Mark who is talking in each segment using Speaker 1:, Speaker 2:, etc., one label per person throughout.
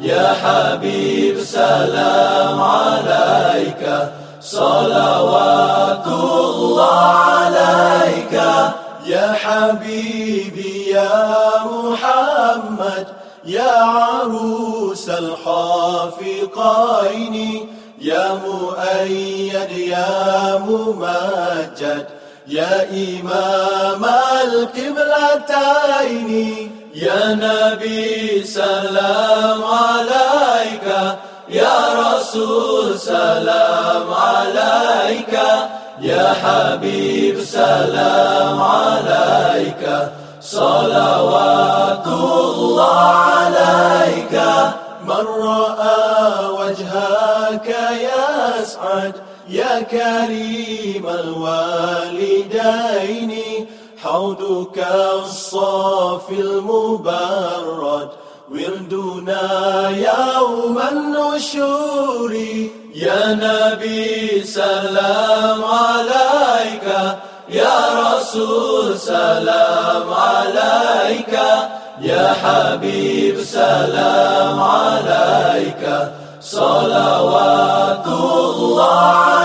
Speaker 1: يا حبيب سلام عليك. صلوات الله عليك يا حبيبي يا محمد يا عروس الخافقين يا مؤيد يا ممجد يا إمام القبلتين. يا نبي سلام عليك يا رسول سلام عليك يا حبيب سلام عليك صلوات الله عليك. من رأى وجهك يسعد يا كريم الوالدين حوضك الصافي المبرد وردنا يوم النشور. يا نبي سلام عليك يا رسول سلام عليك يا حبيب سلام عليك. صلوات الله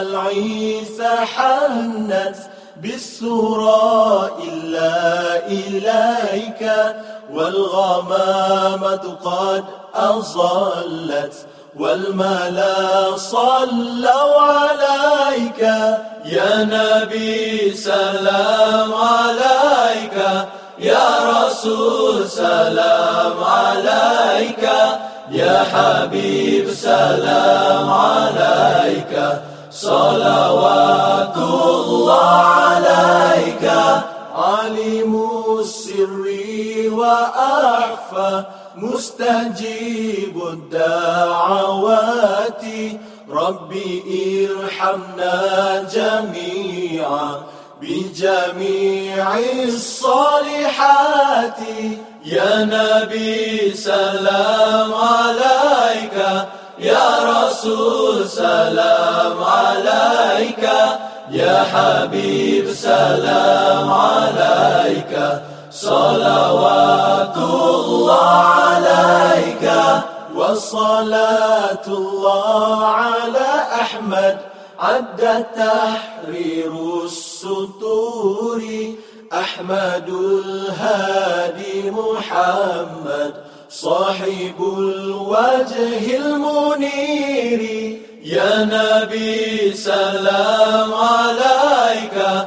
Speaker 1: العيسى حنت بالسورة إلا إليك والغمامة قد أظلت والملا صلوا عليك يا نبي سلام عليك يا رسول سلام عليك يا حبيب سلام عليك وأخفى مستجيب الدعوات. ربي ارحمنا جميعا بجميع الصالحات. يا نبي سلام عليك. يا رسول سلام عليك. يا حبيب سلام عليك. صلوات الله عليك وصلاة الله على أحمد عد تحرير السطور أحمد الهادي محمد صاحب الوجه المنير يا نبي سلام عليك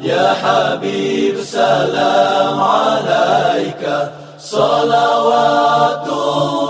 Speaker 1: يا حبيب سلام عليك. صلوات الله